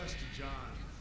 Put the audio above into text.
request to John.